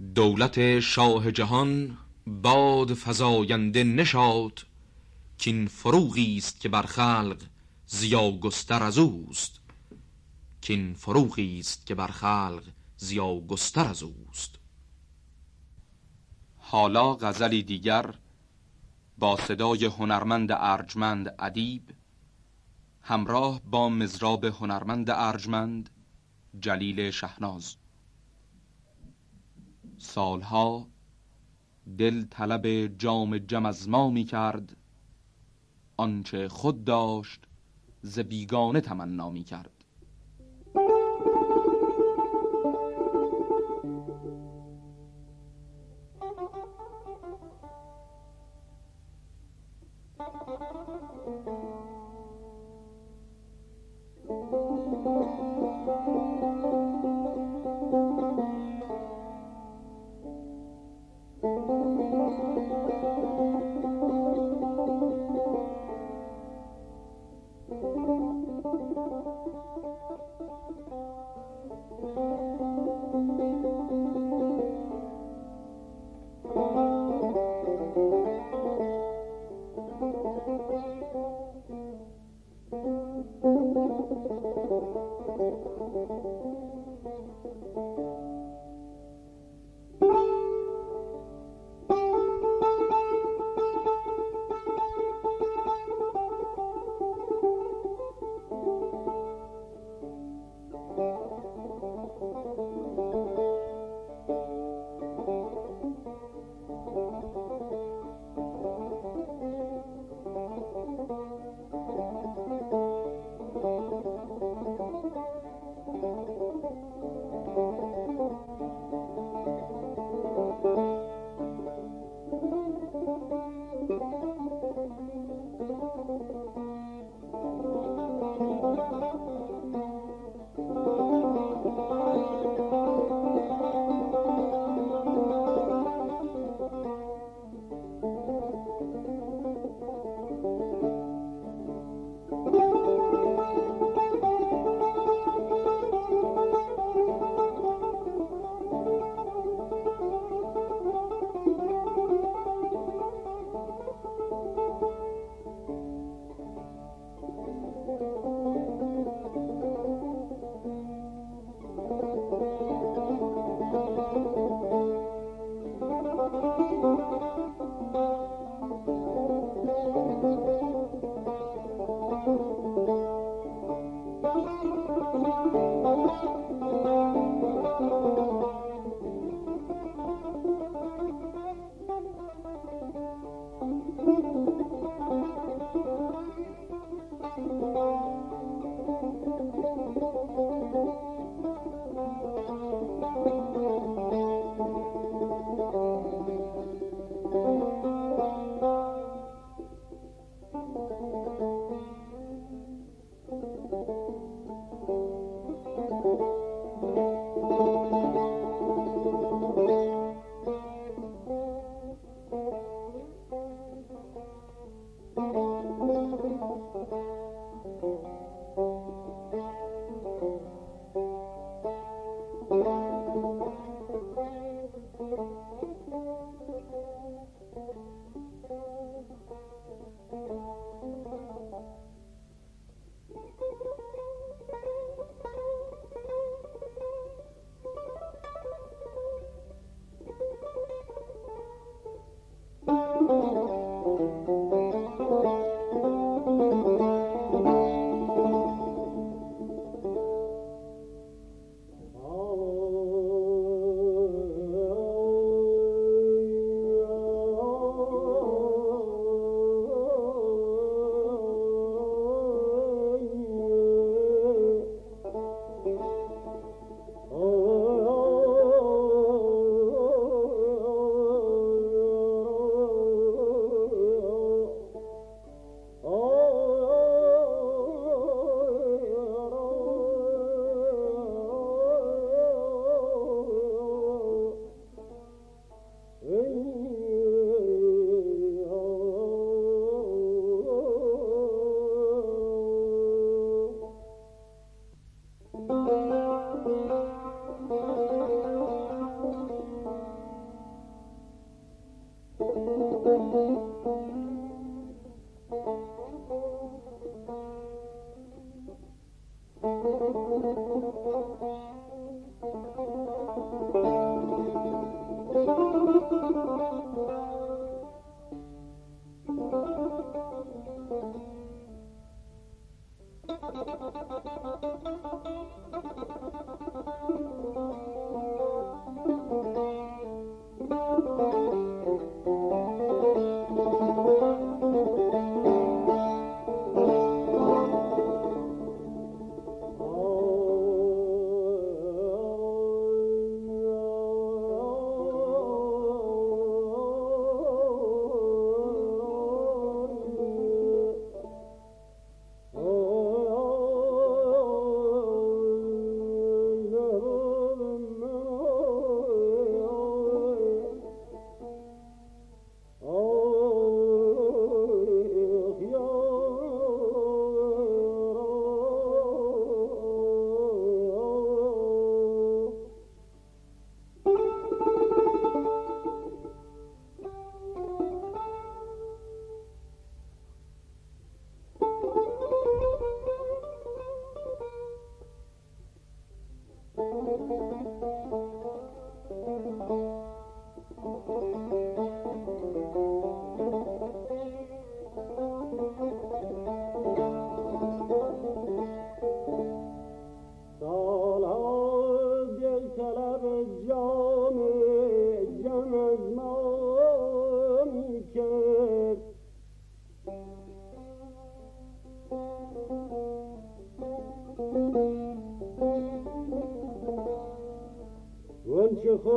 دولت شاه جهان باد فزاینده نشاد کین فروغی است که بر خلق زیا گستر از اوست. کین فروغی است که بر خلق زیا گستر از اوست. حالا غزلی دیگر با صدای هنرمند ارجمند ادیب همراه با مزراب هنرمند ارجمند جلیل شهناز. سالها دل طلب جام جم از ما می کرد. آنچه خود داشت ز بیگانه تمنا می کرد.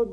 که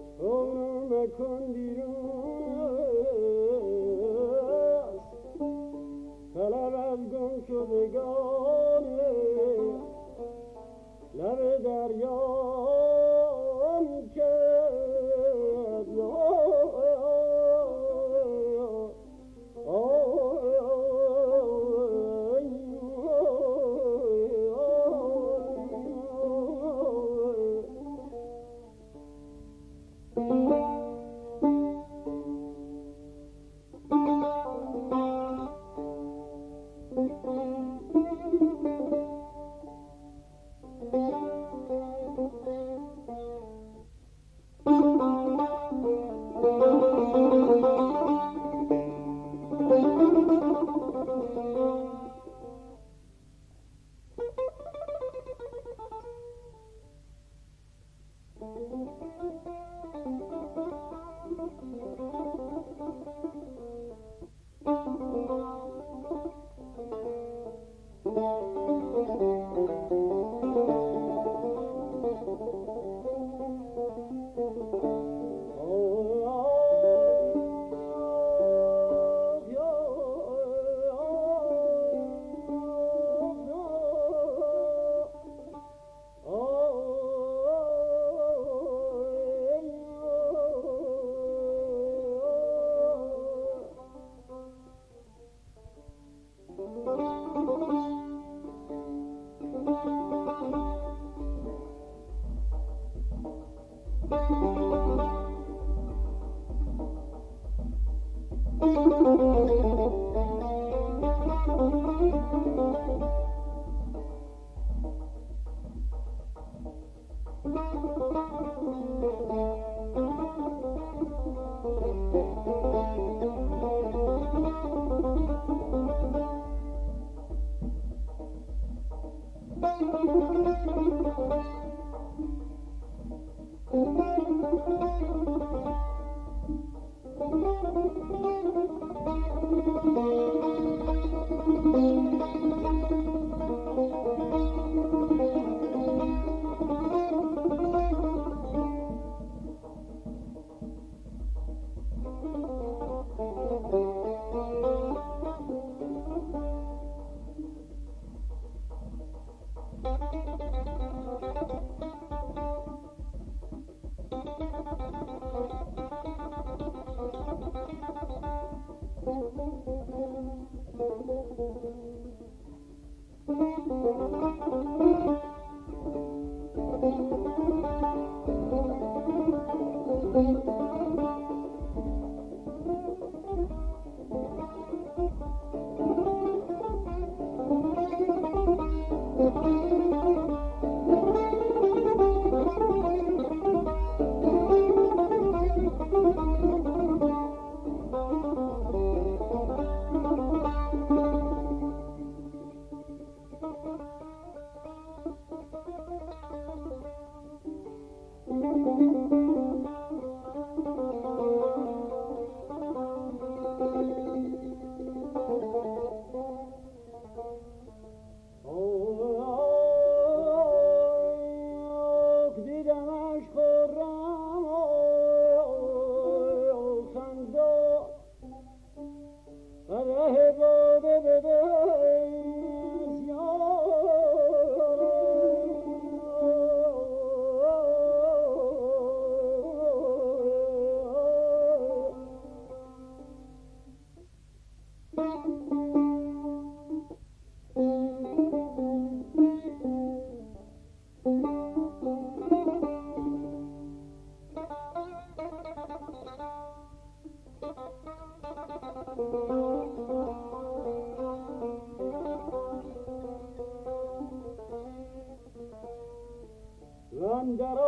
مکن بیرون طلب از گم شدگان لب دریا Thank you. Thank you. Hare got up.